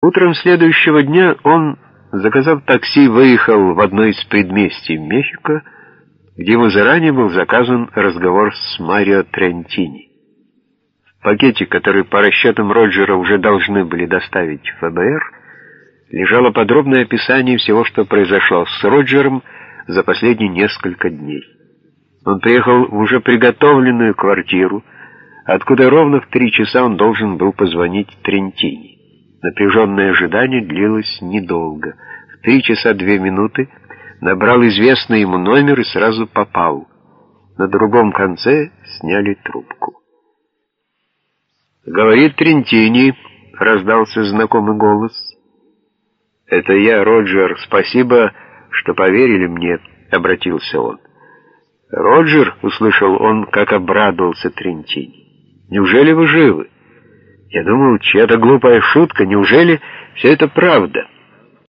Утром следующего дня он, заказав такси, выехал в одно из предместий Мехико, где ему заранее был заказан разговор с Марио Трентини. В пакете, который по расчетам Роджера уже должны были доставить ФБР, лежало подробное описание всего, что произошло с Роджером за последние несколько дней. Он приехал в уже приготовленную квартиру, откуда ровно в три часа он должен был позвонить Трентини. Напряженное ожидание длилось недолго. В три часа две минуты набрал известный ему номер и сразу попал. На другом конце сняли трубку. «Говорит Трентини», — раздался знакомый голос. «Это я, Роджер. Спасибо, что поверили мне», — обратился он. «Роджер», — услышал он, как обрадовался Трентини. «Неужели вы живы?» Я думал, чья-то глупая шутка. Неужели все это правда?»